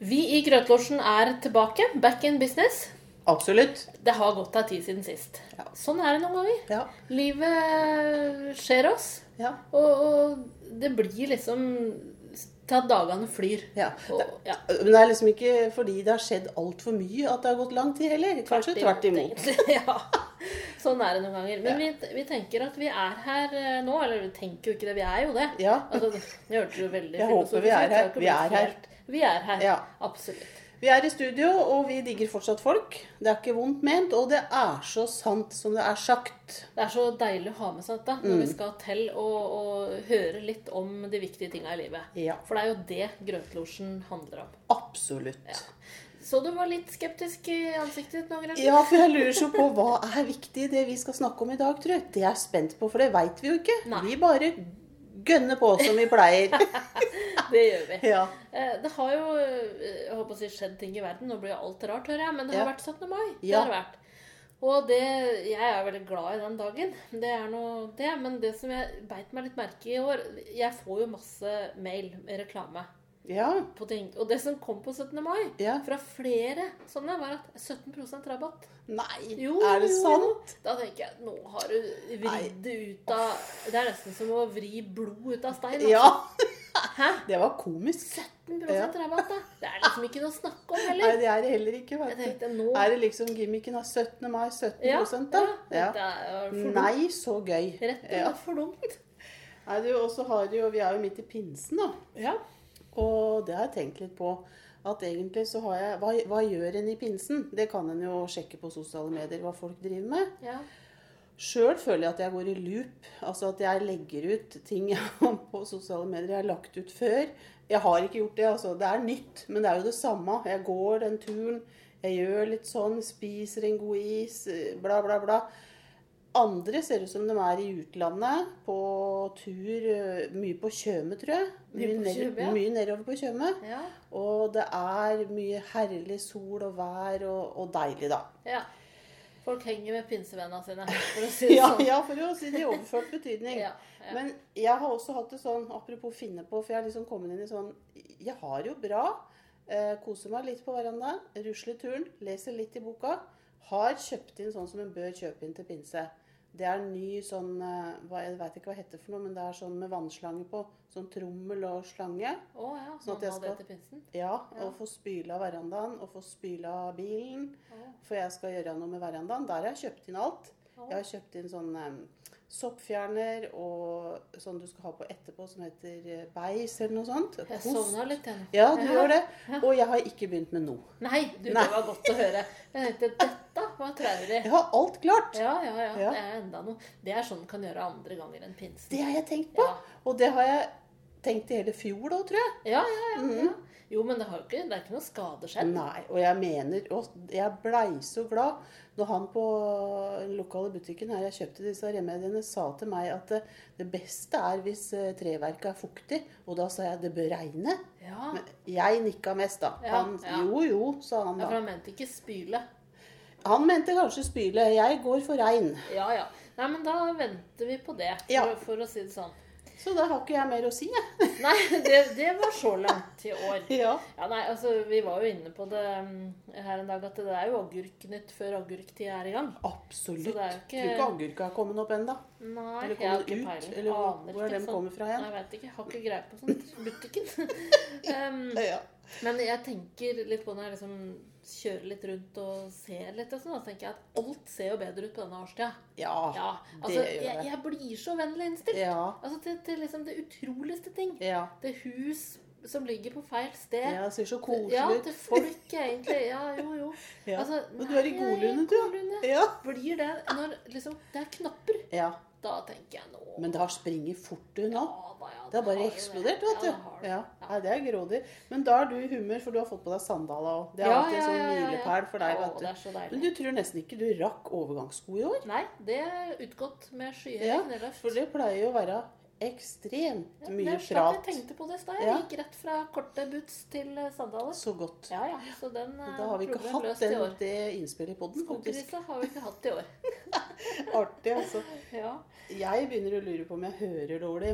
Vi i Grøtlosjen er tilbake. Back in business. Absolutt. Det har gått ei tid siden sist. Ja. Sånn er det noen ganger. Ja. Livet skjer oss. Ja. Og, og det blir liksom til at dagene flyr. ja. Og, ja. Men det er liksom ikke fordi det har skjedd altfor mye at det har gått lang tid heller. Kanskje tvert imot. ja. Sånn er det noen ganger. Men vi, vi tenker at vi er her eh, nå. Eller vi tenker jo ikke det, vi er jo det. Ja. Altså, det hørtes jo veldig Jeg håper vi er her. Vi er her. Vi er her. Ja. Absolutt. Vi er i studio, og vi digger fortsatt folk. Det er ikke vondt ment, og det er så sant som det er sagt. Det er så deilig å ha med seg dette når Mm. vi skal til å, og, høre litt om de viktige tinga i livet. Ja. For det er jo det Grøtlosjen handler om. Absolutt. Så du var litt skeptisk i ansiktet nå, Grøt? Ja, for jeg lurer så på hva er viktig i det vi skal snakke om i dag, tror jeg. Det er jeg spent på, for det veit vi jo ikke. Nei. Vi bare gønner på som vi pleier. Det gjør vi. Ja. Eh, Det har jo eh, jeg håper å si, skjedd ting i verden. Nå blir alt rart, hører jeg. Men det har Ja. vært 17. mai. Det Ja. har vært. Og det, jeg er veldig glad i den dagen. Det er nå det. Men det som jeg beit meg litt merke i år Jeg får jo masse mail med reklame Ja. på ting. Og det som kom på 17. mai Ja. fra flere sånne, var at 17% rabatt. Nei, Jo, er det sant? Da tenker jeg nå har du vridd det ut av Det er nesten som å vri blod ut av stein. altså. Ja. Hæ? Det var komisk. 17 Ja. rabatt, da. Det er liksom ikke noe å snakke om Nei, heller. det er det heller ikke. Tenkte nå Er det liksom gimmicken av 17. mai 17 ja, da? ja. Nei, så gøy. Rett og Ja. slett for dumt. Nei, du, og så har du jo, Vi er jo midt i pinsen, da. Ja. Og det har jeg tenkt litt på. At egentlig så har jeg Hva, hva gjør en i pinsen? Det kan en jo sjekke på sosiale medier hva folk driver med. ja. Sjøl føler jeg at jeg går i loop. Altså at jeg legger ut ting på sosiale medier jeg har lagt ut før. Jeg har ikke gjort det, altså. Det er nytt, men det er jo det samme. Jeg går den turen. Jeg gjør litt sånn, spiser en god is, bla, bla, bla. Andre ser ut som de er i utlandet, på tur eh, Mye på Tjøme, tror jeg. Mye på ned- Tjøme, ja. mye nedover på Tjøme. ja. Og det er mye herlig sol og vær og, og deilig, da. ja. Folk henger med pinsevennene sine, for å si det Ja, sånn. ja, for å si det i overført betydning. Ja, ja. Men jeg har også hatt det sånn, apropos finne på, for jeg har liksom kommet inn i sånn Jeg har jo bra. Eh, koser meg litt på verandaen. Rusler turen. Leser litt i boka. Har kjøpt inn sånn som en bør kjøpe inn til pinse. Det er ny sånn eh, Jeg vet ikke hva det heter for noe, men det er sånn med vannslange på. Sånn trommel og slange. Å ja, Sånn sånn at jeg skal-. Ja, Ja. og få spyla verandaen og få spyla bilen. Oh. For jeg skal gjøre noe med verandaen. Der har jeg kjøpt inn alt. Jeg har kjøpt inn sånn em, soppfjerner og sånn du skal ha på etterpå som heter eh, beis eller noe sånt. Jeg sovna litt, jeg. Ja, du gjør det. Og jeg har ikke begynt med noe. Nei, du, Nei. det var godt å høre. Jeg tenkte dette var traurig. Jeg har alt klart. Ja, ja, ja. Ja. Det er enda noe. Det er sånn kan gjøre andre ganger enn pinsen. Det har jeg tenkt på. Ja. Og det har jeg tenkt i hele fjor òg, tror jeg. Ja, ja, ja. ja. Jo, men det, har ikke, det er ikke noe skade skjedd. Nei, og jeg mener Og jeg blei så glad når han på den lokale butikken her jeg kjøpte disse remediene, sa til meg at det, det beste er hvis eh, treverket er fuktig. Og da sa jeg det bør regne. Ja, Men jeg nikka mest, da. Ja, Han. Jo, jo, sa han da. ja, for han mente ikke spyle. Han mente kanskje spyle. Jeg går for regn. Ja, ja. Nei, men da venter vi på det, for, Ja. for å si det sånn. Så da har ikke jeg mer å si, jeg. Nei, det, det var så langt i år. Ja. Ja, nei, altså, Vi var jo inne på det mm, her en dag at det er jo agurknytt før agurktida er i gang. Absolutt. Så det er ikke- Tror ikke agurka er kommet opp ennå. Nei, Eller jeg har ikke peiling. eller Aner hvor er de den sånn. kommer fra igjen? Jeg vet ikke. Har ikke greie på sånt. Butikken. um, Ja. Men jeg tenker litt på når jeg liksom kjører litt rundt og ser litt, og sånn, så tenker jeg at alt ser jo bedre ut på denne årstida. ja. Ja, det altså, gjør jeg, det. jeg blir så vennlig innstilt. Ja. Altså til, til liksom det utroligste ting. Ja. Det hus som ligger på feil sted. ja. Det ser så koselig ut. Ja, til folk egentlig. Ja, jo, jo. Ja. Altså, Og du er i nei, godlune, du. godlune. Ja. Blir det når liksom Det er knapper. ja. Da tenker jeg nå Men det har springet fort unna. Ja, da, ja, Det har bare eksplodert, vet du. Ja, det det. Ja, Nei, det er grådig. Men da er du i humør, for du har fått på deg sandaler òg. Det er Ja, alltid en sånn ja, ja, ja. milepæl for deg, vet det du. er så Men du tror nesten ikke du rakk overgangssko i år? Nei, det er utgått med skyhøye Ja, kneløft. For det pleier jo å være ekstremt Ja, mye det er prat. Jeg tenkte på det i stad. Jeg gikk rett fra korte boots til eh, sandaler. Så godt. Ja, ja. Så den er Da har vi ikke hatt den, det innspillet i poden, faktisk. Skokrisa har vi ikke hatt i år. Artig, altså. Ja. Jeg begynner å lure på om jeg hører dårlig.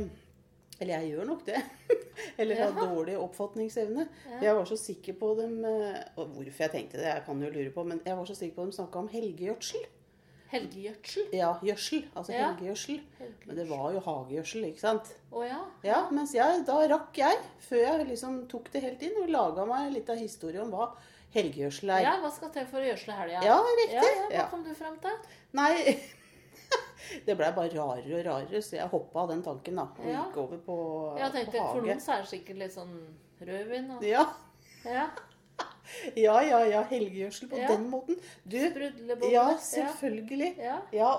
Eller jeg gjør nok det. Eller har ja. dårlig oppfatningsevne. Ja. Jeg var så sikker på dem eh, og Hvorfor jeg tenkte det, jeg kan jo lure på, men jeg var så sikker på at de snakka om helgegjødsel. Helgegjødsel. Ja, gjødsel. Altså Ja. helgegjødsel. Men det var jo hagegjødsel, ikke sant? Å ja. Ja, mens jeg, da rakk jeg, før jeg liksom tok det helt inn, og laga meg litt av historie om hva helgegjødsel er. Ja, hva skal til for å gjødsle helga? Ja, riktig. Ja, ja, hva kom du fram til? Nei Det blei bare rarere og rarere, så jeg hoppa av den tanken, da. Og Ja. gikk over på, Jeg tenkte på For noen så er det sikkert litt sånn rødvin og Ja, ja. ja, ja. ja helgegjødsel på Ja. den måten. Du, ja, selvfølgelig. Ja. Ja,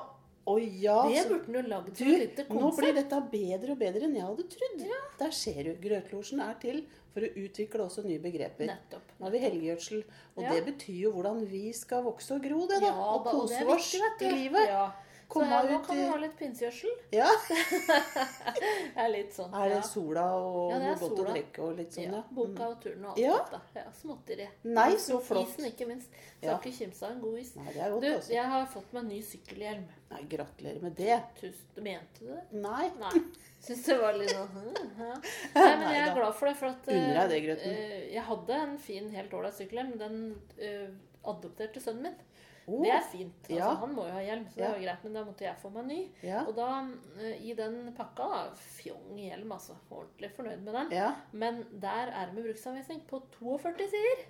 og ja Det burde du lagd som et lite nå blir dette bedre og bedre enn jeg hadde trodd. Der ser du. Grøtlosjen er til for å utvikle også nye begreper. Nettopp. Nå har vi helgegjødsel, og Ja. det betyr jo hvordan vi skal vokse og gro det, da. Ja, og kose oss i livet. Ja. Så Komme her, nå kan vi ha litt pinsegjødsel. Ja. Det er litt sånn. Er det sola og Ja, det er godt å sola. drikke og litt sånn, ja, ja? boka og turen og alt Ja. dette. Ja, Småtteri. Nei, så flott. Isen, ikke minst. Ja. Skal ikke kimse av en god is. Nei, det er godt, Du, også. jeg har fått meg ny sykkelhjelm. Nei, gratulerer med det. Tusen, mente du det? Nei. Nei. Syns det var litt sånn hm, ja. Nei, men jeg er glad for det, for at uh, det, eh, Grøten. eh, Jeg hadde en fin, helt ålreit sykkelhjelm, den uh, adopterte sønnen min. Oh, Det er fint. Altså, Ja. Han må jo ha hjelm, så det Ja. var greit. Men da måtte jeg få meg ny. ja. Og da, eh, i den pakka, da, fjong hjelm, altså. Ordentlig fornøyd med den. Men der er det med bruksanvisning på 42 sider.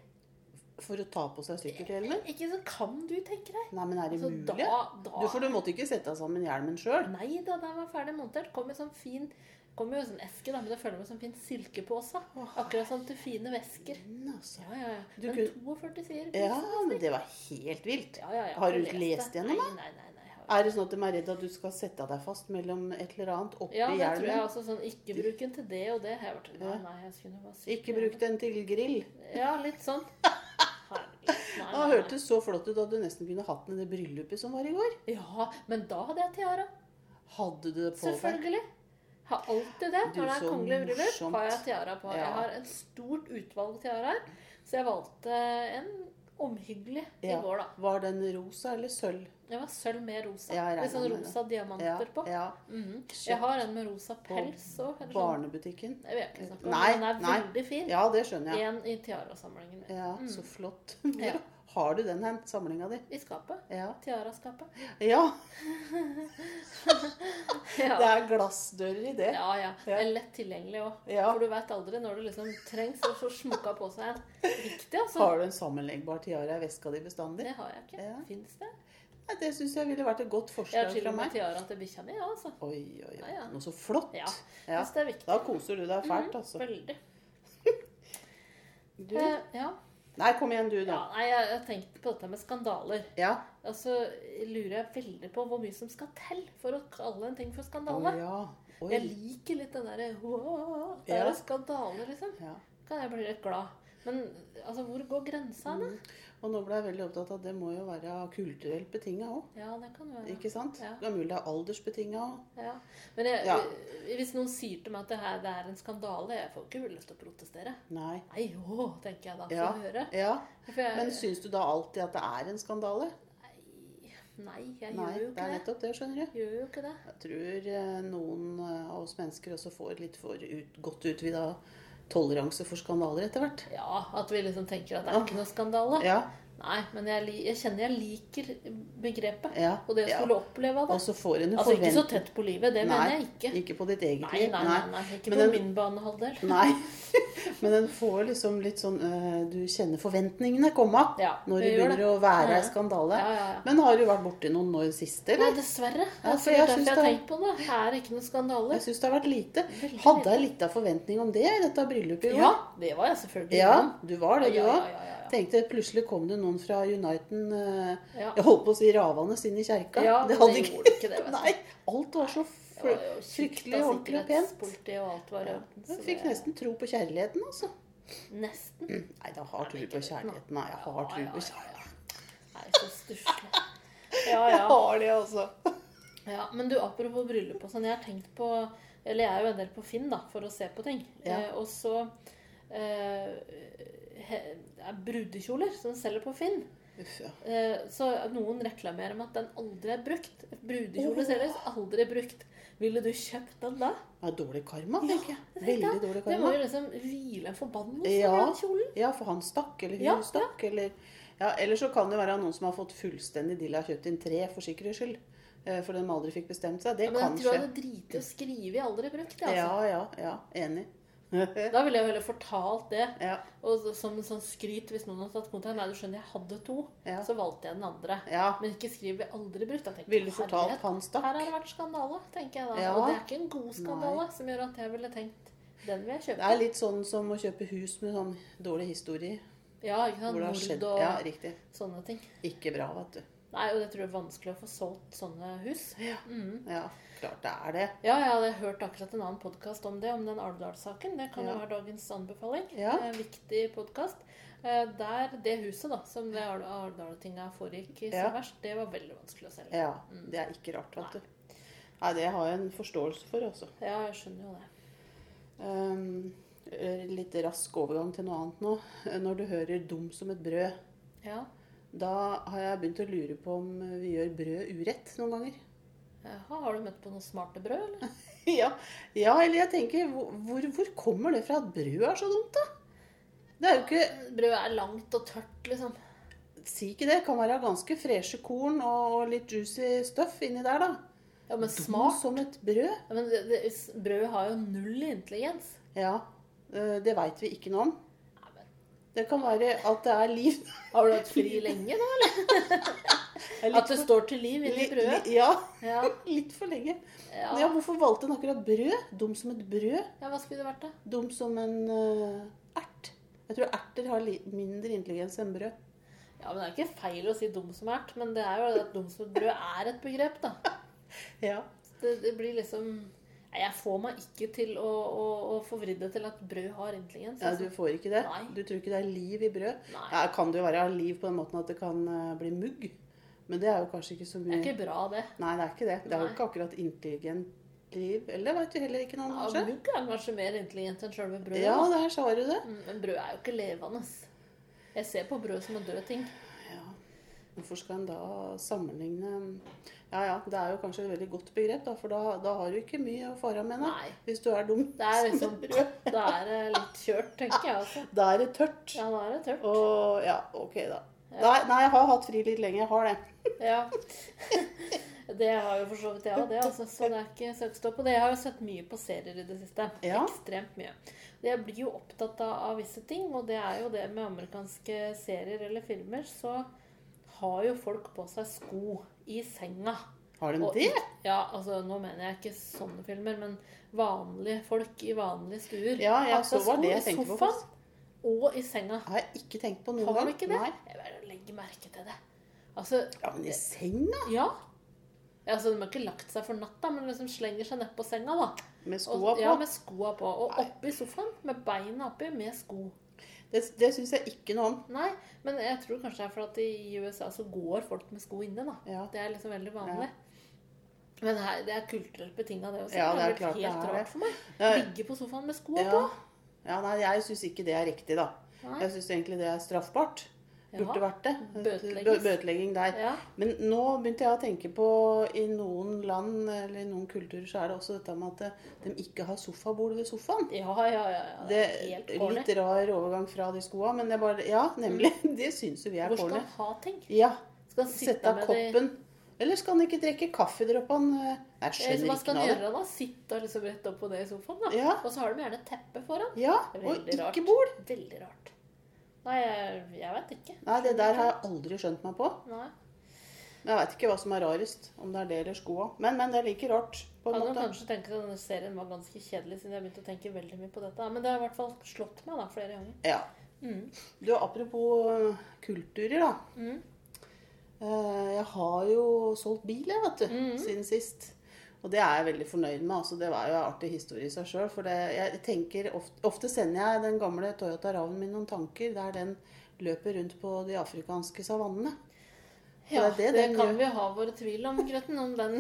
For å ta på seg sykkelhjelmen? Ikke så kan du tenke deg. Nei, men er det altså, mulig? da, da Du, for du måtte ikke sette sammen hjelmen sjøl? Nei da, den var ferdig montert. Kom i sånn fin Kom jo i sånn eske, da, men det følger med som fin silkepose. Akkurat som til fine vesker. Altså. Ja, ja, ja. Men kunne- 42 sider. Ja, men det var helt vilt. Ja, ja, ja. Har du lest det. gjennom det? nei, nei. nei. Er det sånn at de er redd at du skal sette deg fast mellom et eller annet oppi Ja, det tror jeg også. Sånn, ikke bruk den til det og det. Jeg vært, nei, nei, jeg skulle bare Ikke bruk den til grill. Ja, litt sånn. Det hørtes så flott ut at du nesten kunne hatt den i det bryllupet som var i går. Ja, men da hadde jeg tiara. Hadde du det på deg? Selvfølgelig. Har alltid det. Når det er kongelig bryllup, har jeg tiara på. Ja. Jeg har et stort utvalg tiaraer, så jeg valgte en omhyggelig i Ja. går, da. Var den rosa eller sølv? Det var sølv med rosa. Litt sånn rosa det. diamanter Ja, på. ja. Mhm. Kjøpt Jeg har en med rosa pels òg. Sånn. Barnebutikken. Sånn. jeg ikke snakke om. Nei, den er nei. veldig fin. Ja, det skjønner jeg. En i tiarasamlingen min. Ja, Så flott. Ja. Har du den hen? Samlinga di? I skapet. Ja. Tiaraskapet. ja. Ja. Det er glassdører i det. ja, ja. Det er lett tilgjengelig òg. Ja. For du vet aldri når du liksom trengs å få smukka på seg en. Viktig, altså. Har du en sammenleggbar tiara i veska di bestandig? Det har jeg ikke. Ja. Fins det? Nei, det syns jeg ville vært et godt forslag Jeg har til og med meg. tiara til bikkja mi, ja, altså. Oi, oi, oi. ja. Noe så flott. Ja. Ja. Hvis det er viktig. Da koser du deg fælt, altså. Veldig. Du? Eh, ja. Nei, kom igjen, du, ja. da. Nei, jeg har tenkt på dette med skandaler. Ja. Og så lurer jeg veldig på hvor mye som skal til for å kalle en ting for Å Oh, ja. Jeg liker litt den derre Det Ja. skandaler, liksom. Ja. Kan jeg bli litt glad. Men altså, hvor går grensa hen? Og nå ble jeg veldig opptatt av at det må jo være kulturelt betinga òg. Ja, det kan være. Ikke sant? Ja. Det er mulig det er aldersbetinga òg. Ja. Men jeg, Ja. hvis noen sier til meg at det her det er en skandale, jeg får ikke lyst til å protestere. Nei. Nei, jo, tenker jeg da. Få Ja. høre. ja. Jeg, Men syns du da alltid at det er en skandale? Nei, jeg Nei, gjør jo ikke det Det er nettopp det, skjønner du. Gjør jo ikke det. Jeg tror eh, noen eh, av oss mennesker også får litt for ut, godt utvida toleranse for skandaler etter hvert. Ja, at vi liksom tenker at det er ikke noe skandale. Ja. Nei, men jeg, jeg kjenner jeg liker begrepet. ja. Og det å ja. skulle oppleve av det. Altså ikke så tett på livet, det Nei, mener jeg ikke. Ikke på ditt eget liv. nei, nei, nei, ikke Men på den- min banehalvdel. Nei. Men en får liksom litt sånn øh, Du kjenner forventningene komme Ja, når det begynner det. å være Ja. ei skandale. Ja, ja, ja. Men har du vært borti noen nå i det siste, Nei, dessverre. Ja, er jeg derfor jeg har tenkt på det. Her er ikke noen skandale. Jeg syns det har vært lite. Veldig Hadde jeg litt av forventning om det i dette bryllupet i år? Ja, det var jeg selvfølgelig Ja, du var det, du Ja, òg. ja, ja, ja, ja. Tenkte plutselig kom det noen fra Uniten øh, Ja. Jeg holdt på å si ravende inn i kjerka. Ja, det hadde det gjorde ikke det, vet du. Nei, alt var så var fryktelig ordentlig og pent. og alt var orden. Jeg fikk det- nesten tro på kjærligheten, altså. Nesten. Nei, jeg har tro på kjærligheten. Nei, jeg har tro på kjærligheten. Nei, så stusslig. Ja, Jeg har det, altså. ja. Men du, apropos bryllup og sånn. Jeg har tenkt på Eller jeg er jo en del på Finn da, for å se på ting. Ja. Eh, og så eh, er brudekjoler som selger på Finn. Uff, ja. Eh, Så noen reklamerer med at den aldri er brukt. Brudekjole oh. selges aldri brukt. Ville du kjøpt den da? Ja, dårlig karma, tenker jeg. Ja, Veldig det. dårlig Det må jo liksom hvile en forbannelse Ja. i den kjolen. Ja, for han stakk, eller hun Ja, stakk, eller ja, Eller så kan det være noen som har fått fullstendig dilla kjøpt inn tre for sikkerhets skyld. For de aldri fikk bestemt seg. Det Ja, men kan jeg tror jeg skje. driti i å skrive i 'aldri brukt'. Altså. Ja, ja, ja. Enig. Da ville jeg jo heller fortalt det. ja, Og som en sånn skryt hvis noen hadde tatt kontakt. Nei, du skjønner, jeg hadde to. Ja. Så valgte jeg den andre. ja. Men ikke skriv 'aldri brukt'. Tenker, Ville du fortalt han Her har det vært skandale, tenker jeg da. Og det er ikke en god skandale som gjør at jeg ville tenkt den vil jeg Det er litt sånn som å kjøpe hus med sånn dårlig historie. Ja, ikke sant. Hvor det har skjedd Mord og Ja, riktig. sånne ting. Ikke bra, vet du. Nei, og jeg tror det er vanskelig å få solgt sånne hus. Ja. mm. Ja, klart det er det. Ja, jeg hadde hørt akkurat en annen podkast om det, om den Alvdal-saken. Det kan jo Ja. være dagens anbefaling. Ja. En viktig podkast. Der det huset da, som det Al- Alvdal-tinga foregikk i Ja. verst, det var veldig vanskelig å selge. Ja, det er ikke rart, vet du. Nei, det har jeg en forståelse for, altså. Ja, jeg skjønner jo det. Um, eh, litt rask overgang til noe annet nå. Når du hører 'dum som et brød', Ja. Da har jeg begynt å lure på om vi gjør brød urett noen ganger. Jaha, har du møtt på noen smarte brød, eller? ja, ja, eller jeg tenker hvor, hvor, kommer det fra at brød er så dumt, da? Det er jo ikke Brød er langt og tørt, liksom. Si ikke det. Kan være ganske freshe korn og litt juicy stuff inni der, da. Ja, men Dum smart. som et brød. Ja, men det, det, brød har jo null intelligens. Ja, eh, det veit vi ikke noe om. Det kan være at det er liv Har du hatt fri lenge, nå, eller? At det står til liv inni brødet? Ja, Ja. litt for lenge. Ja. Ja, Hvorfor valgte den akkurat brød? Dum som et brød? ja, hva skulle det vært, da? Dum som en uh, ert. Jeg tror erter har mindre intelligens enn brød. Ja, men Det er ikke feil å si 'dum som ert', men det er jo at 'dum som et brød' er et begrep, da. Ja. Det, det blir liksom Jeg får meg ikke til å, å, å få det til at brød har intelligens. ja. Du får ikke det? Nei. Du tror ikke det er liv i brød? Nei. Ja, kan det jo være liv på den måten at det kan eh, bli mugg? Men det er jo kanskje ikke så mye Det er ikke bra, det. Nei, det er ikke det. Det er jo ikke akkurat intelligent liv. Eller veit du heller ikke noe om, Ja. Mugg er kanskje mer intelligent enn sjølve brødet. Ja, der sa du det. Mm, Men brød er jo ikke levende. Jeg ser på brød som en død ting. Ja. Hvorfor skal en da sammenligne Ja ja, det er jo kanskje et veldig godt begrep, da, for da, da har du ikke mye å fare med. da. Nei. Hvis du er dum Det er liksom. Da er det litt kjørt, tenker jeg også. Da er det tørt. Ja, da er det tørt. Og ja, ok, da. Nei, nei, jeg har hatt fri litt lenge. Jeg har det. Ja. Det har jo for så vidt jeg òg, det. Altså, så det er ikke søkstopp på det. Jeg har jo sett mye på serier i det siste. Ja. Ekstremt mye. Jeg blir jo opptatt av, av visse ting, og det er jo det med amerikanske serier eller filmer, så har jo folk på seg sko i senga. Har de Og- det? Ja, altså nå mener jeg ikke sånne filmer, men vanlige folk i vanlige stuer. Ja, jeg så var det jeg tenkte på. sofaen. Og i senga. Har jeg ikke tenkt på noen Har de du ikke det? Nei. Jeg bare legger merke til det. Altså, Ja, men i senga? ja. Ja, Altså, De har ikke lagt seg for natta, men liksom slenger seg nedpå senga. da. Med skoa på? Ja, med skoa på. Og oppi sofaen med beina oppi med sko. Det, det syns jeg ikke noe om. Nei, men jeg tror kanskje det er for at i USA så går folk med sko inne. da. Ja. Det er liksom veldig vanlig. Men her, det er kulturelt betinga, det også. Ja, det er blitt klart det helt er det. rart for meg. Ligge på sofaen med skoa Ja. på. ja, nei, jeg syns ikke det er riktig, da. Nei. Jeg syns egentlig det er straffbart. Burde vært det. Bøtelegging der. Ja. Men nå begynte jeg å tenke på I noen land eller i noen kulturer så er det også dette med at de ikke har sofabord ved sofaen. Ja, ja, ja. ja. Det er helt corny. Litt rar overgang fra de skoa, men det er bare Ja, nemlig. Det syns jo vi er Hvor skal han ha ting? Ja. Skal han Sette av med de koppen. Eller skal han ikke drikke kaffedråpene? Jeg Eh, skjønner ikke noe av det. da? Sitte liksom rett opp på det i sofaen? da? Ja. Og så har de gjerne teppe foran. Ja, Det og rart. ikke bord. Veldig rart. Nei, jeg, jeg vet ikke. Nei, det der har jeg aldri skjønt meg på. Nei. Men jeg veit ikke hva som er rarest. Om det er det eller skoa. Men, men det er like rart, på en Kan måte. Kan kanskje tenke at denne serien var ganske kjedelig, siden jeg begynte å tenke veldig mye på dette. Men det har i hvert fall slått meg da, flere ganger. Ja. Mm. Du, apropos øh, kulturer, da. Mm. Eh, Jeg har jo solgt bil, jeg, vet du, Mm. siden sist. Og det er jeg veldig fornøyd med. altså Det var jo en artig historie i seg sjøl. For det, jeg tenker, ofte, ofte sender jeg den gamle Toyota Raven min noen tanker der den løper rundt på de afrikanske savannene. Ja, det det, det kan gjør. vi ha våre tvil om, Grøtten, om den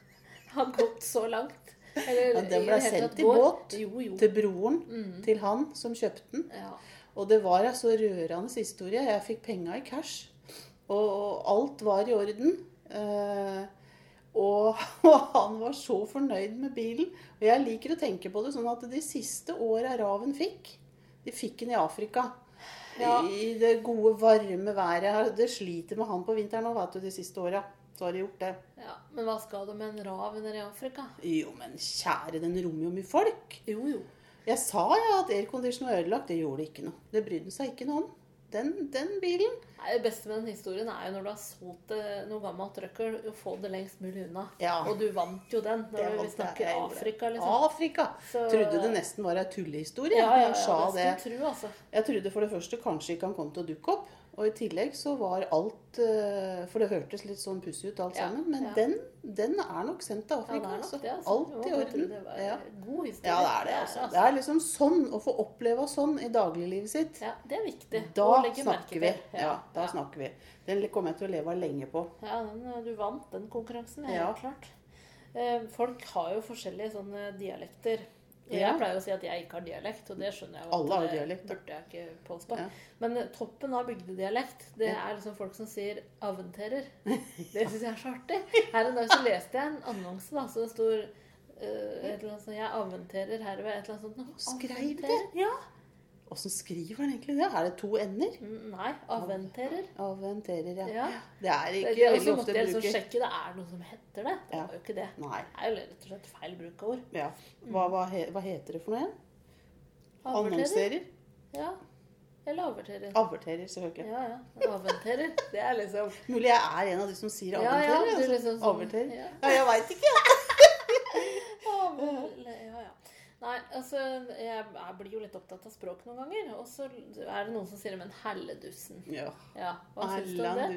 har gått så langt. Eller Ja, den ble sendt i båt Jo, jo. Til broren Mm. til han som kjøpte den. Ja. Og det var en så rørende historie. Jeg fikk penga i cash. Og, og alt var i orden. Eh, Og, og han var så fornøyd med bilen. Og jeg liker å tenke på det sånn at de siste åra Raven fikk, de fikk den i Afrika. Ja. I det gode, varme været. Det sliter med han på vinteren òg, vet du, de siste åra. Så har de gjort det. Ja, Men hva skal du med en rav nede i Afrika? Jo, men kjære, den rommer jo mye folk. Jo, jo. Jeg sa ja at aircondition var ødelagt. Det gjorde ikke noe. Det brydde seg ikke noe om. Den, den bilen Nei, Det beste med den historien er jo når du har solgt eh, noe gammelt trøkkel, å få det lengst mulig unna. Ja. Og du vant jo den når vi snakker jeg. Afrika, liksom. Afrika! Så- Trodde det nesten var ei tullehistorie. Ja, ja, ja, ja, det tro, altså. Jeg trodde for det første kanskje ikke han kom til å dukke opp. Og i tillegg så var alt eh, For det hørtes litt sånn pussig ut alt Ja, sammen. Men ja. den, den er nok sendt til Afrika. Ja, nok altså. altså. Alt i orden. Det var Ja. god historie. ja, det er det. Altså. Det er liksom sånn å få oppleve sånn i dagliglivet sitt. Ja, det er viktig Da snakker vi. Ja, da snakker vi. Den kommer jeg til å leve av lenge på. Ja, den, eh, du vant den konkurransen, helt Ja. klart. Eh, folk har jo forskjellige sånne dialekter. Ja. Jeg pleier å si at jeg ikke har dialekt, og det skjønner jeg jo. Alle har dialekt, burde jeg ikke påstå. Ja. Men eh, toppen av bygdedialekt, det er liksom folk som sier 'aventerer'. Det syns jeg er så artig. Her en dag så leste jeg en annonse, da, så det står uh, et eller annet sånt 'Jeg aventerer herved', et eller annet sånt. Skrev det? Ja. Åssen skriver han egentlig det? Er det to ender? Mm, Nei, aventerer. Aventerer, ja. Ja. Det er ikke det, er veldig så ofte måtte jeg liksom sjekke det. Er noe som heter det? Det Ja. var jo ikke det. Nei. Det er jo rett og slett feil bruk av ord. Ja. Hva, hva, he, hva heter det for noe igjen? Annonserer? Ja. Eller averterer. Averterer, selvfølgelig. Ja, ja. Aventerer. Det er liksom Mulig jeg er en av de som sier Ja, ja. aventerer. Altså. liksom sånn Averterer. Ja. Ja, jeg veit ikke. jeg. Ja, ja. Nei, altså jeg, jeg blir jo litt opptatt av språk noen ganger. Og så er det noen som sier det med en helledussen. Ja. Ja, hva syns du om det?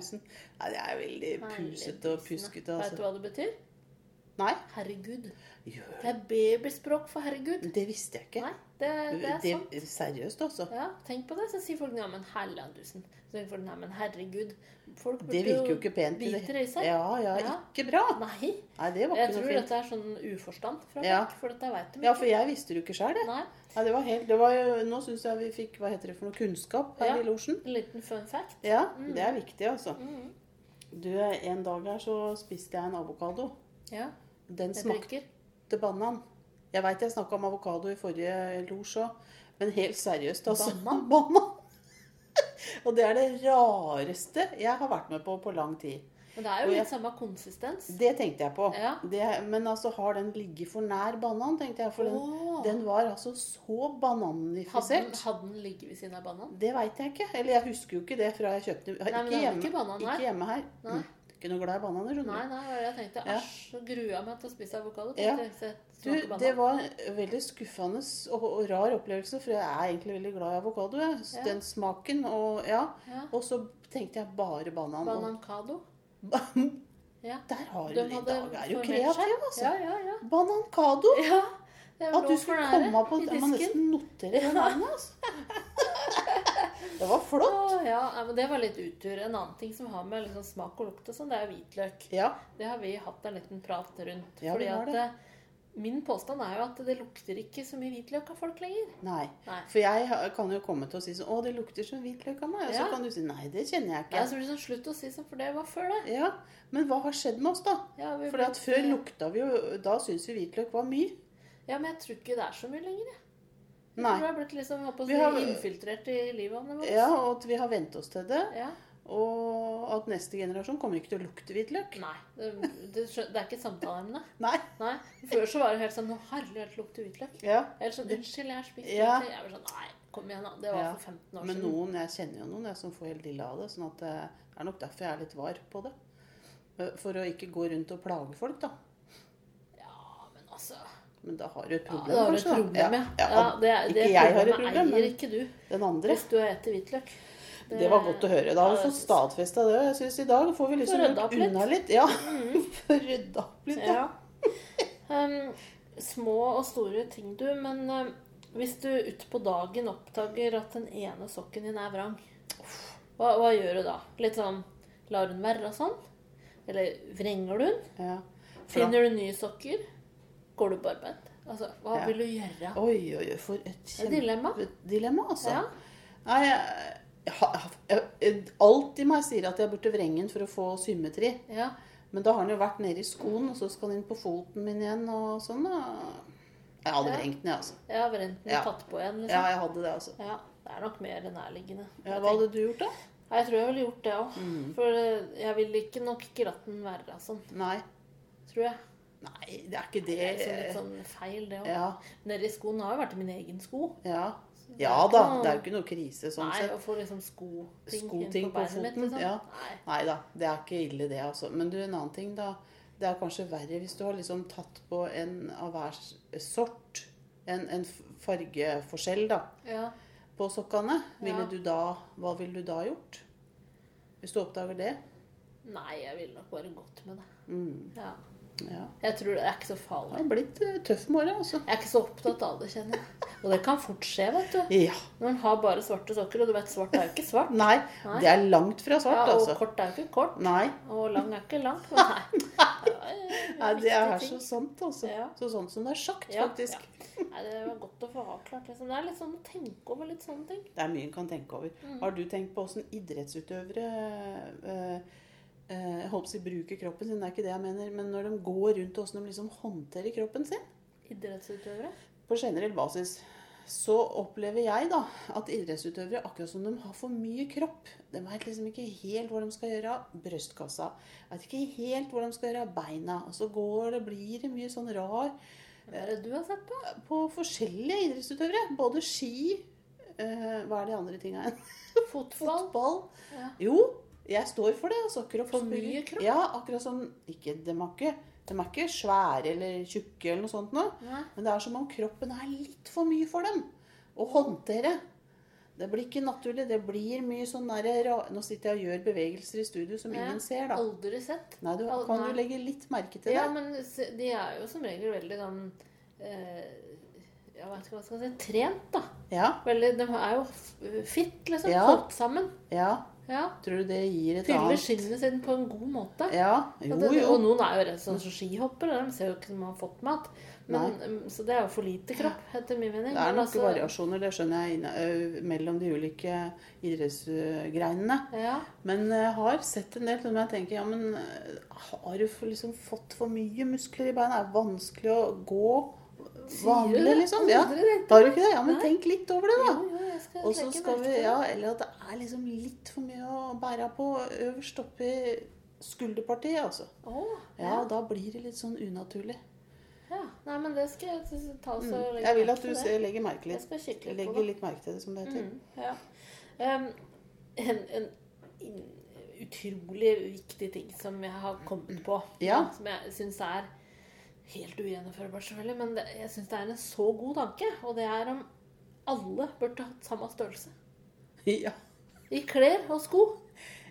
Nei, det er veldig pusete og puskete, Vet du altså. hva det betyr? Nei, Herregud. gjør Det er babyspråk for herregud. det visste jeg ikke. Nei, det, det er sant. Det, seriøst, altså. Ja, tenk på det. Så sier folk ja, men hellandusen. Så sier folk nei, men herregud. Folk Det virker jo ikke pent. Biter bite det i seg. Ja, ja, Ja. ikke bra. Nei. Nei, det var Jeg ikke tror noe fint. dette er sånn uforstand fra Ja. folk. For dette vet de Ja, for jeg visste det jo ikke sjøl, jeg. Nei. Nei, det var helt, det var jo, nå syns jeg vi fikk hva heter det for noe kunnskap her Ja. i losjen. En liten fun fact. Ja, det er viktig, altså. Mm. Du, En dag her så spiste jeg en avokado. Ja, Den jeg smakte drikker. banan. Jeg veit jeg snakka om avokado i forrige losj òg, men helt seriøst, altså. Banan? Banan. Og det er det rareste jeg har vært med på på lang tid. Men det er jo jeg- litt samme konsistens. Det tenkte jeg på. Ja. Det, men altså, har den ligget for nær banan, tenkte jeg. For den, oh. den var altså så Hadde bananifisert. hadde den ligget ved siden av banan? Det veit jeg ikke. Eller jeg husker jo ikke det fra jeg kjøpte men Ikke ikke hjemme her. Nei. Ikke noe glad i bananer, Nei, nei, jeg tenkte. Æsj, så gruer jeg meg til å spise avokado. Ja. Du, det var en veldig skuffende og, og rar opplevelse, for jeg er egentlig veldig glad i avokado. Ja. Den smaken og ja. Ja. Og så tenkte jeg bare banan. Banankado. Ja. Der har du De det. I dag er du kreativ, altså. Ja, ja, ja. Banankado. ja. At du skulle komme på Jeg må nesten notere det navnet, altså. Det var flott. Å, ja, ja, men det var litt uttur. En annen ting som har med liksom smak og lukt og sånn, det er hvitløk. Ja. Det har vi hatt en liten prat rundt. Ja, fordi at det. eh, Min påstand er jo at det lukter ikke så mye hvitløk av folk lenger. Nei. Nei. For jeg kan jo komme til å si sånn Å, det lukter som hvitløk av meg. Og så kan du si nei, det kjenner jeg ikke'. Ja, så blir det sånn, Slutt å si sånn, for det var før det. Ja, Men hva har skjedd med oss, da? Ja, For før lukta vi jo Da syntes vi hvitløk var mye. Ja, men jeg tror ikke det er så mye lenger. jeg. Jeg tror det har blitt liksom, si, Vi har- infiltrert i livet vårt. Ja, og at vi har vent oss til det. Ja. Og at neste generasjon kommer ikke til å lukte hvitløk. Nei, det, det, det er ikke samtaleemne. Nei. Nei. Før så var det helt sånn Nå herlighet lukter hvitløk. Ja. Eller sånn Unnskyld, jeg har spist Ja. hvitløk. Jeg var sånn Nei, kom igjen, da. Det var Ja. for 15 år Men siden. noen, jeg kjenner jo noen jeg, som får helt lille av det. Sånn at det er nok derfor jeg er litt var på det. For å ikke gå rundt og plage folk, da. Ja, men altså Men da har du et Ja, problem, da har du et kanskje, da. problem, ja. Ja, ja det, det ikke jeg har et problem, eier ikke du. den andre. Hvis du har spist hvitløk. Det var godt å høre. Da har vi fått stadfesta det. Jeg synes I dag får vi liksom rydda unna litt. Ja, Mm. rydda opp litt. Ja. Ja. Um, små og store ting, du. Men um, hvis du utpå dagen oppdager at den ene sokken din er vrang, hva, hva gjør du da? Litt sånn Lar hun være sånn? Eller vrenger du den? Ja. Finner du nye sokker? Går du på arbeid? Altså, hva Ja. vil du gjøre? Oi, oi, oi, for et er dilemma. kjempedilemma, altså. Ja. Nei, jeg, jeg, alt i meg sier at jeg burde vrenge den for å få symmetri. Ja. Men da har han jo vært nede i skoen, og så skal han inn på foten min igjen og sånn. da. Jeg hadde Ja. vrengt den, jeg, altså. Jeg vrengt den Ja. og tatt på igjen, Ja, liksom. jeg hadde det, altså. Ja, det er nok mer nærliggende. Ja, hva hadde du gjort, da? Jeg tror jeg ville gjort det òg. Mm. For jeg ville ikke nok gratt den være sånn, Nei. tror jeg. Nei, det er ikke Det det. er litt sånn feil, det òg. Ja. Nedi skoen har jo vært min egen sko. Ja. ja da, det er jo ikke noe krise sånn Nei, sett. å få liksom skoting, Skoting på på foten. mitt, liksom. ja. Nei. Nei da, det er ikke ille det, altså. Men du, en annen ting, da. Det er kanskje verre hvis du har liksom tatt på en av hver sort. En, en fargeforskjell, da. Ja. På sokkene. Ville du da Hva ville du da gjort? Hvis du oppdager det? Nei, jeg ville nok bare gått med det. Mm, Ja. Ja. Jeg tror det er ikke så Det farlig. har blitt tøff med året, altså. Jeg er ikke så opptatt av det, kjenner jeg. Og det kan fort skje, vet du. Ja. Når en har bare svarte sokker, og du vet svart er jo ikke svart. Nei, Nei. det er langt fra Ja, svart, og altså. kort er jo ikke kort. Nei. Og lang er ikke lang. Nei. Nei, det er så sant, altså. Ja. Så sånn som det er sagt, Ja, faktisk. Nei, det var godt å få avklart. Liksom. Det er litt sånn å tenke over litt sånne ting. Det er mye en kan tenke over. Mm. Har du tenkt på åssen idrettsutøvere eh, eh, jeg håper å si bruker kroppen sin, det er ikke det jeg mener, men når de går rundt og åssen de liksom håndterer kroppen sin Idrettsutøvere. på generell basis, så opplever jeg da at idrettsutøvere, akkurat som de har for mye kropp De vet liksom ikke helt hvor de skal gjøre av brystkassa. Vet ikke helt hvor de skal gjøre av beina. Og så går det, blir det mye sånn rar Hva er det du har sett på? på forskjellige idrettsutøvere. Både ski eh, Hva er de andre tinga igjen? Fotball. Fotball. Ja. Jo, jeg står for det. altså For mye kropp? Ja, akkurat sånn ikke, de, er ikke, de er ikke svære eller tjukke eller noe sånt nå. Men det er som om kroppen er litt for mye for dem å håndtere. Det blir ikke naturlig. Det blir mye sånn derre Nå sitter jeg og gjør bevegelser i studio som Ja. ingen ser, da. Aldri sett. Nei, du, kan nei. du legge litt merke til Ja, det? men de er jo som regel veldig sånn eh, Jeg vet ikke hva jeg skal si Trent, da. Ja. Veldig, de er jo fitt, fit, liksom. Ja. Holdt sammen. ja. Ja. Tror du det gir et Fyller annet skinnet sitt på en god måte. Ja. Jo, det- jo. Og noen er jo rett sånn som skihoppere. De ser jo ikke om de har fått mat. Men, mm, så det er jo for lite kropp, etter min mening. Det er noen altså- variasjoner, det skjønner jeg, mellom de ulike idrettsgreinene. Ja. Men jeg har sett en del som jeg tenker ja, men har du liksom fått for mye muskler i beina? Er det vanskelig å gå vanlig, liksom? Ja. Har du ikke det? Ja, men tenk litt over det, da. Jeg skal Og så skal vi, ja, Eller at det er liksom litt for mye å bære på øverst oppi skulderpartiet, altså. ja, Ja, da blir det litt sånn unaturlig. ja. Nei, men det skal jeg ta oss Mm. og legge Jeg vil at du til det. ser, legger merke Jeg litt. skal kikke litt på det. litt merke til det, som det heter. Mm, ja. En, en utrolig viktig ting som jeg har kommet på, Ja. som jeg syns er helt ugjennomførbart, selvfølgelig, men det, jeg syns det er en så god tanke, og det er om alle burde hatt samme størrelse. Ja. I klær og sko.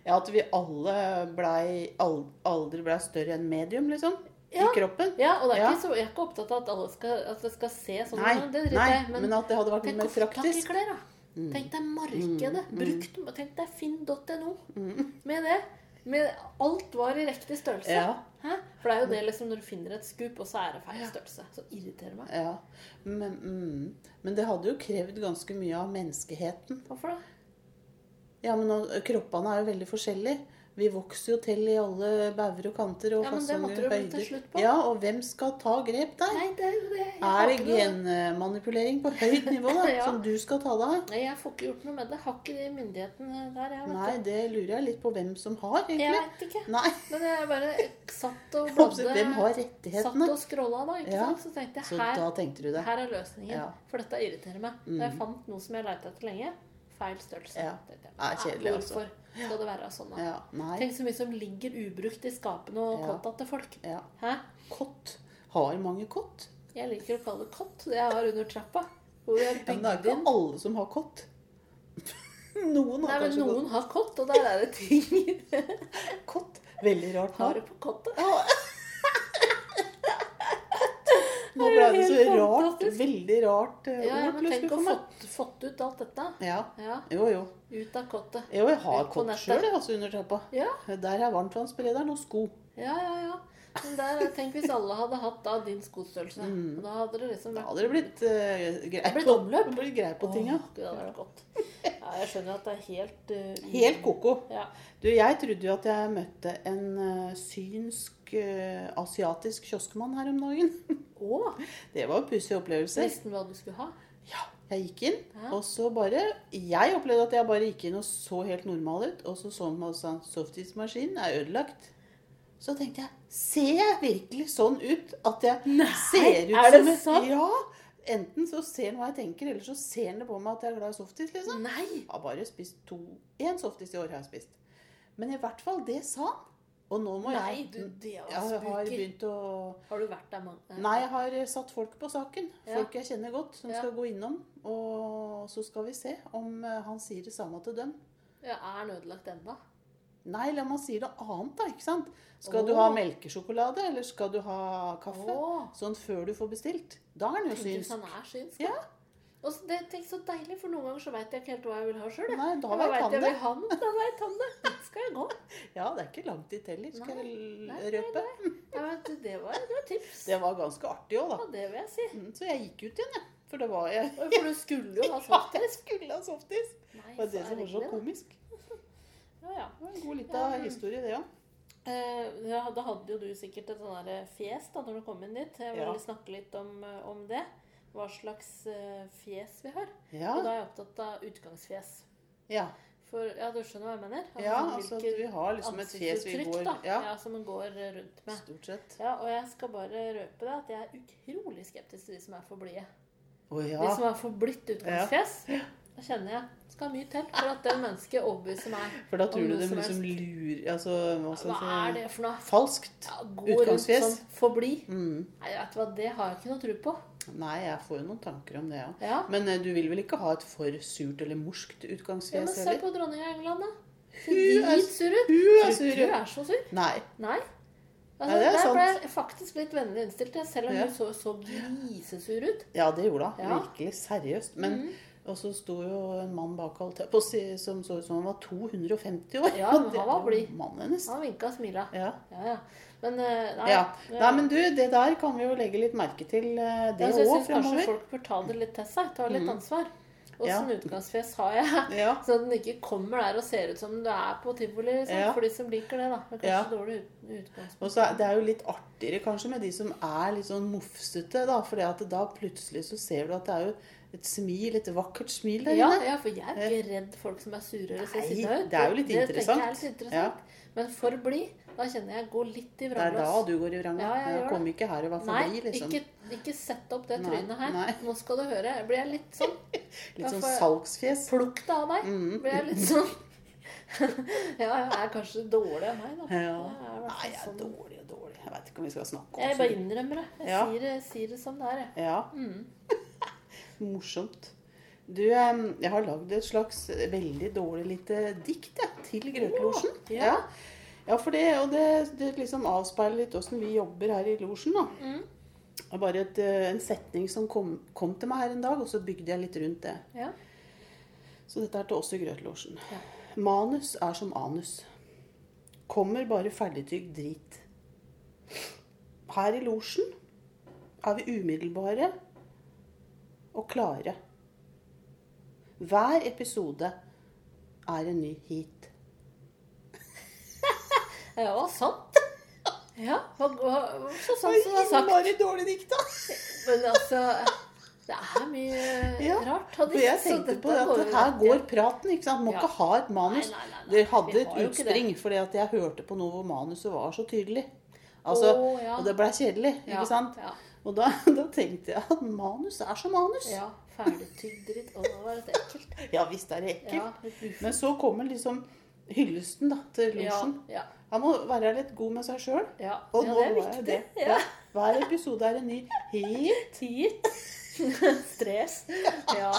Ja, at vi alle blei aldri blei større enn medium, liksom. Ja. I kroppen. Ja, og det er Ja. ikke så, jeg er ikke opptatt av at alle skal, at det skal se sånn ut. Det driter jeg men, Men, at det hadde vært litt mer praktisk. klær, da. Tenk deg markedet. Mm, Brukt, tenk deg finn.no. Med det. Med alt var i riktig størrelse. Ja. Hæ? For det er jo det liksom når du finner et skup, og så er det feil størrelse. Så irriterer meg. Ja. Men, mm, men det hadde jo krevd ganske mye av menneskeheten. Hvorfor det? Ja, men kroppene er jo veldig forskjellige. Vi vokser jo til i alle bauger og kanter og Ja, fasonger og høyder. Ja, og hvem skal ta grep der? Nei, det er det. Er det genmanipulering på høyt nivå da, Ja. som du skal ta deg av? Jeg får ikke gjort noe med det. Har ikke de myndighetene der, jeg, vet Nei, det lurer jeg litt på hvem som har, egentlig. Jeg vet ikke. Nei, Men jeg bare satt og bladde. hvem har rettighetene? Satt og scrolla da, ikke sant. Så tenkte jeg Så her da tenkte du det. Her er løsningen. For dette irriterer meg. Da jeg fant noe som jeg leita etter lenge, feil størrelse. Ja. Det er kjedelig, altså. Hvorfor skal det være sånn? Ja. Tenk så mye som ligger ubrukt i skapene og Ja. kotta til folk. Ja. Hæ? Kott. Har mange kott? Jeg liker å kalle det kott. Det jeg har under trappa. Hvor jeg Ja, men det er ikke inn alle som har kott. Noen Nei, har men kanskje noen har kott, og der er det ting. kott. Kott. Veldig rart Har du på kottet? Ja. Nå ble det så rart. Veldig rart ord. Ja, ja, men tenk å fått, fått ut alt dette. Ja. Ja, Jo, jo. ut av kottet. Jo, jeg har kott sjøl, altså, under trappa. Ja, Der er varmtvannsberederen og sko. ja, ja. ja. Men der, tenk hvis alle hadde hatt da din skostørrelse. Da hadde det liksom Da hadde det blitt uh, greit blitt omløp. blitt greit på tinga. Gud, det hadde vært godt. Ja, jeg skjønner at det er helt uh, Helt ko-ko. Ja. Du, jeg trodde jo at jeg møtte en uh, synsk eh, asiatisk kioskmann her om dagen. Oh. Det var en pussig opplevelse. Nesten hva du skulle ha? Ja, jeg gikk inn, Ja. og så bare Jeg opplevde at jeg bare gikk inn og så helt normal ut. Og så så man sånn Softis-maskinen er ødelagt. Så tenkte jeg Ser jeg virkelig sånn ut at jeg ser ut er det som sant? Ja. Enten så ser han hva jeg tenker, eller så ser han det på meg at jeg er glad i softis. liksom. Nei! Jeg har bare spist to Én softis i år har jeg spist. Men i hvert fall, det sa han. Og nå må Nei, jeg du, det er Jeg har begynt å Har du vært der mange Nei, jeg har satt folk på saken. Ja. Folk jeg kjenner godt, som Ja. skal gå innom. Og så skal vi se om eh, han sier det samme til dem. Ja, er han ødelagt ennå? Nei, la meg si noe annet, da. ikke sant? Skal du ha melkesjokolade, eller skal du ha kaffe? Oh. Sånn før du får bestilt. Da er han jo synsk. han er synsk. Ja. Og så, det, tenk så deilig, for noen ganger så veit jeg ikke helt hva jeg vil ha sjøl. Jeg vet vet han jeg vil ha noe, da veit han det. Skal jeg gå. Ja, det er ikke langt dit heller, skal Nei. jeg røpe. Nei, nei. Vet, det var det var tips. Det var ganske artig òg, da. Ja, det vil jeg si. Mm, Så jeg gikk ut igjen, jeg. For det var jeg. For du skulle jo ha Ja, softis. jeg skulle ha softis. Nei, Det var det som var så komisk. Ja, ja. Det var en god lita Ja, historie, det òg. Eh, ja, da hadde jo du sikkert et sånn fjes da når du kom inn dit. Jeg ville Ja. snakke litt om, eh, om det. Hva slags eh, fjes vi har. Og da er jeg opptatt av utgangsfjes. ja. For, ja, du skjønner hva jeg mener? Altså, Ja, altså at vi har liksom et fjes vi går da. Ja, Ja, som man går eh, rundt med. stort sett. Ja, og jeg skal bare røpe det at jeg er utrolig skeptisk til de som er for blide. Å De som er for utgangsfjes. utgangsfjes. Da kjenner jeg skal mye til for at det mennesket overbeviser meg. For da tror du noe de som liksom lurer Altså, hva er det for noe? Falskt. Ja, Utgangsfjes. sånn forbli. Mm. Nei, vet du hva, det har jeg ikke noe tro på. Nei, jeg får jo noen tanker om det, ja. Ja. Men eh, du vil vel ikke ha et for surt eller morskt Ja, men se på dronninga i England, da. Hun er- sur ut. hun er sur, hun er så sur. Nei. Nei. Altså, Nei, det er der sant. ble jeg faktisk litt vennlig innstilt, selv om Ja. hun så så grisesur ut. Ja, det gjorde hun. Ja. Virkelig seriøst. Men Mhm. Og så sto jo en mann bak holdt jeg på som så ut som han var 250 år. Ja, men han var blid. Mannen hennes. Han vinka og smila. Ja. Ja, ja. Men eh, nei. ja. Nei, men du, det der kan vi jo legge litt merke til, eh, det jeg synes kanskje folk bør ta det litt til seg. Ta litt ansvar. Ja. Åssen utgangsfjes har jeg? Ja. Så den ikke kommer der og ser ut som du er på tivoli. Liksom, Ja. For de som liker det, da. Det er Ja. kanskje dårlig ut, utgangspunkt. Og så er det er jo litt artigere kanskje med de som er litt sånn mofsete, da. For da plutselig så ser du at det er jo et smil, et vakkert smil der Ja, inne. ja, for jeg er ikke redd folk som er sure eller ser Nei, ut. det er jo litt det, Det tenker jeg er litt interessant. Men for blid, da kjenner jeg går litt i vranglås. Det er da du går i vranglås. Ja, jeg jeg kom ikke her og var for blid, liksom. ikke, ikke sett opp det trynet her. nei. Nå skal du høre. Blir jeg litt sånn Litt sånn salgsfjes. Plukk det av deg. Mm. Blir jeg litt sånn Ja, jeg er kanskje dårlig av meg, da. Ja. Jeg er Nei, jeg er sånn. dårlig og dårlig. Jeg veit ikke om vi skal snakke om Jeg bare innrømmer det. Jeg Ja. sier, det, sier det som det er. jeg. Ja. Mm. Morsomt. Du, jeg har lagd et slags veldig dårlig lite dikt jeg, til Grøtlosjen. Oh, ja. ja. ja, for det, og det, det liksom avspeiler litt åssen vi jobber her i losjen. da. Mm. Det var bare et, eh, en setning som kom, kom til meg her en dag, og så bygde jeg litt rundt det. Ja. Så dette er til oss i Grøtlosjen. Ja. Manus er som anus. Kommer bare ferdigtygd drit. Her i losjen er vi umiddelbare og klare. Hver episode er en ny hit. Ja, sant. Ja, hva, hva, så sant som du har sagt. Innmari dårlig dikt, da. Men altså Det er mye Ja, rart. For jeg tenkte på det at her går praten. ikke sant? Må Ja. ikke ha et manus. Nei, nei, nei, nei. Det hadde et utspring fordi at jeg hørte på noe hvor manuset var så tydelig. Altså, oh, ja. Og det blei kjedelig, ikke sant? Ja. Og da, da tenkte jeg at manus er som manus. ja Ferdigtygd dritt. Å, det var det ekkelt. Ja visst er det ekkelt. Ja. Men så kommer liksom hyllesten da, til Ja, losjen. ja, Han må være litt god med seg sjøl. ja. Og ja, nå det er viktig. det. Ja. Hver episode er en ny hit. Hit. Stress. Ja.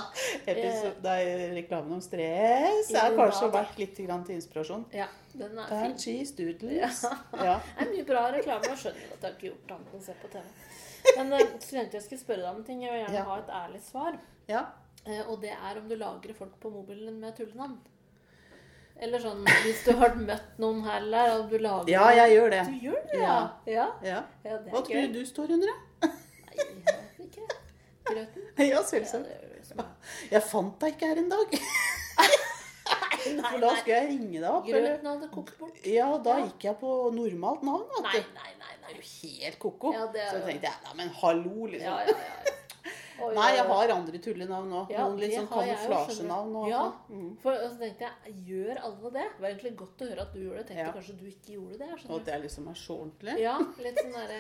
Episode, det er reklamen om stress. Har kanskje vært litt grann til inspirasjon. ja. Den er fin. cheese doodles. Ja. Det er mye bra reklame. Jeg skjønner at jeg har ikke gjort annet enn å se på TV. Men studenter, jeg skulle spørre deg om ting. Jeg vil gjerne Ja. ha et ærlig svar. ja. Eh, Og det er om du lagrer folk på mobilen med tullenavn. Eller sånn hvis du har møtt noen her eller og du lager ja, jeg gjør det. Du gjør det, ja? Ja, Ja. ja det Hva tror du du står under, da? Nei, jeg vet ikke. Grøten? Ja, selvsagt. Jeg fant deg ikke her en dag. Nei, For da nei. skulle jeg ringe deg opp. Grøten hadde kokt bort. Ja, da gikk jeg på normalt navn, Nei, nei, nei. Helt ko-ko. Ja, er Så jeg tenkte jeg, ja, men hallo, liksom. Ja, ja, ja. Oi, Nei, jeg har andre tullenavn òg. Noen litt sånn jo, kamuflasjenavn. Ja, sånn. Mm. for og så tenkte jeg, gjør alle det? Det var egentlig godt å høre at du gjorde det. Tenkte kanskje du ikke gjorde det. Og at jeg liksom er så ordentlig. Ja, litt sånn der.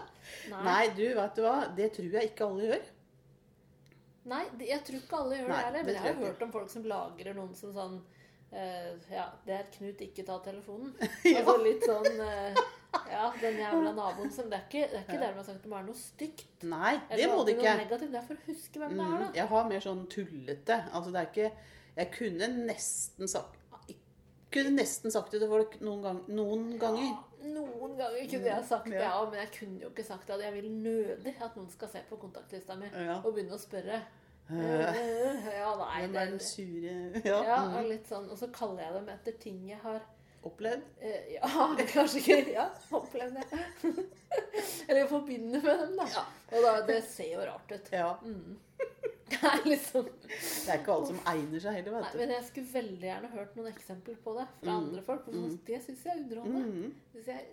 Nei. Nei, du, vet du hva? Det tror jeg ikke alle gjør. Nei, jeg tror ikke alle gjør Nei, det heller. Men jeg har hørt om folk som lagrer noen som sånn Uh, Ja, det er Knut, ikke ta telefonen. Ja. Altså litt sånn eh, Ja, den jævla naboen som Det er ikke, det er ikke dermed sagt at de er noe stygt. Nei, det eller må det ikke. Negativt. Det er for å huske hvem det er, Mm, da. jeg har mer sånn tullete. Altså, det er ikke Jeg kunne nesten sagt kunne nesten sagt det til folk noen, gang, noen ganger. Noen ganger kunne jeg sagt det, Ja. ja, men jeg kunne jo ikke sagt at jeg vil nødig at noen skal se på kontaktlista mi Ja. og begynne å spørre. Eh, Eh, Ja, nei, Hvem er den sure Ja. ja, mm. og litt sånn, og så kaller jeg dem etter ting jeg har Opplevd? eh, Ja, kanskje ikke Ja, opplevd det. Eller forbinder med dem, da. Ja. Og da, det ser jo rart ut. Ja. Mm. Det er liksom Det er ikke alt som egner seg heller, vet du. Nei, men jeg skulle veldig gjerne hørt noen eksempler på det fra Mm. andre folk. For Mm. Det syns jeg er underholdende. Mm. Synes jeg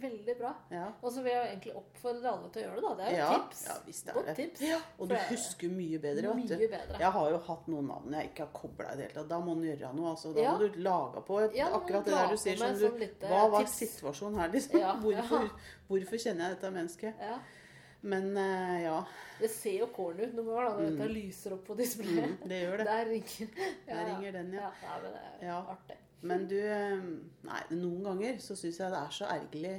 veldig bra. Ja. Og så vil jeg egentlig oppfordre alle til å gjøre det, da. Det er jo Ja, tips. ja, visst er Godt det. tips. Og du er husker mye bedre, vet du. Mye bedre. Jeg har jo hatt noen navn jeg ikke har kobla i det hele tatt. Da må du gjøre noe. altså. Da Ja. må du lage på et, Ja, akkurat det der du sier som du sånn lite Hva var tips. situasjonen her, liksom? Ja, Hvorfor, hvorfor kjenner jeg dette mennesket? Ja. Men uh, ja. Det ser jo corny ut noen ganger når dette lyser opp på displayet. Mm, det gjør det. Der ringer Der ringer den, ja. ja. ja men det er Ja. artig. Men du eh, Nei, noen ganger så syns jeg det er så ergerlig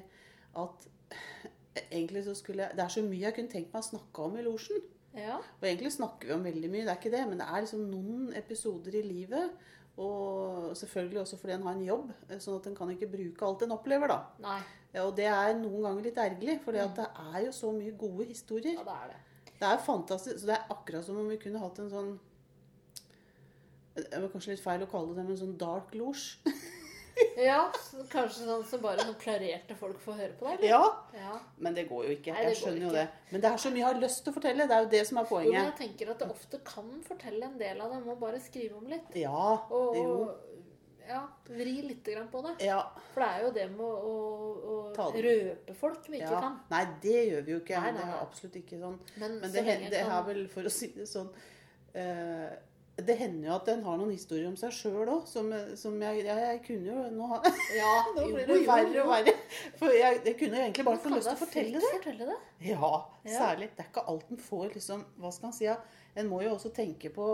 at Egentlig så skulle jeg Det er så mye jeg kunne tenkt meg å snakke om i losjen. Ja. Og egentlig snakker vi om veldig mye, det er ikke det, men det er liksom noen episoder i livet. Og selvfølgelig også fordi en har en jobb, sånn at en kan ikke bruke alt en opplever, da. Nei. Ja, og det er noen ganger litt ergerlig, for det er jo så mye gode historier. Ja, det er det. Det er fantastisk. Så det er akkurat som om vi kunne hatt en sånn Det var kanskje litt feil å kalle det, en sånn dark loge. Ja, så kanskje sånn som bare sånn klarerte folk får høre på deg? Ja, ja. men det går jo ikke. Nei, Jeg skjønner jo det. Men det er så mye jeg har lyst til å fortelle. Det er jo det som er poenget. Jo, men jeg tenker at det ofte kan fortelle en del av det. Må bare skrive om litt. Ja, Og, jo. ja, vri litt på det. Ja, For det er jo det med å, å, å røpe folk vi ikke ja. kan. Nei, det gjør vi jo ikke. Nei, nei, Det er absolutt ikke sånn. Men, Men det, det er vel, for å si det sånn eh, Det hender jo at en har noen historier om seg sjøl òg, som, som jeg, jeg, jeg kunne jo Nå, ha. Ja, nå blir det jo, verre og verre. For jeg, jeg kunne jo egentlig bare få lyst til å fortelle det. Fortelle det. Ja, Ja. særlig. Det er ikke alt en får liksom Hva skal en si? Ja? En må jo også tenke på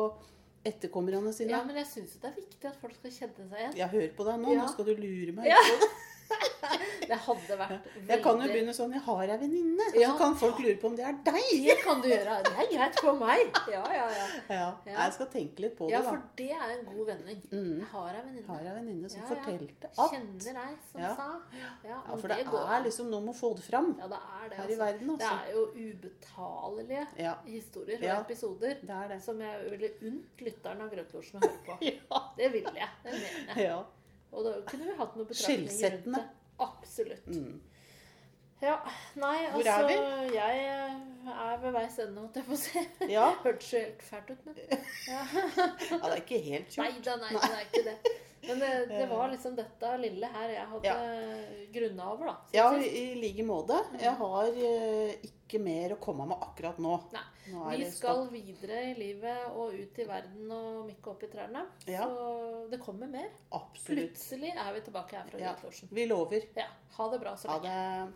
etterkommerne sine. Ja, men jeg syns det er viktig at folk skal kjenne seg igjen. Jeg hører på deg nå. Ja. Nå skal du lure meg. Ja. Det hadde vært veldig Jeg kan jo begynne sånn Jeg har ei venninne. Ja. så kan folk lure på om det er deg. Det kan du gjøre. Det er greit for meg. Ja, ja, ja. Ja. Ja. Jeg skal tenke litt på Ja, det, for det er en god vending. Mm. Jeg har ei venninne. Har ei venninne som Ja, ja. fortalte at Kjenner deg, som Ja. sa. Ja, Ja, for det går er liksom noe med å få det fram Ja, det er det. her i Altså. også Det altså. er jo ubetalelige Ja, historier og Ja. episoder det det. som jeg ville unt lytteren av Grøtlosjen å høre på. Ja. Det vil jeg. Det mener jeg. Og da kunne vi hatt noen betraktninger rundt det. Absolutt. Mm. Ja, nei, Hvor altså er Jeg er ved veis ende, holdt jeg på å si. ja. Hørtes helt fælt ut, men ja. Ja, det er ikke helt Nei kjørt. nei, nei, det er ikke det. Men det, det var liksom dette lille her jeg hadde Ja. grunna over, da. Ja, i like måte. Jeg har eh, ikke mer å komme med akkurat nå. Nei. nå Vi skal stopp. videre i livet og ut i verden og mikke opp i trærne. Ja. Så det kommer mer. Absolutt. Plutselig er vi tilbake her fra Ja. Vi lover. Ja. Ha det bra så lenge. Ha det.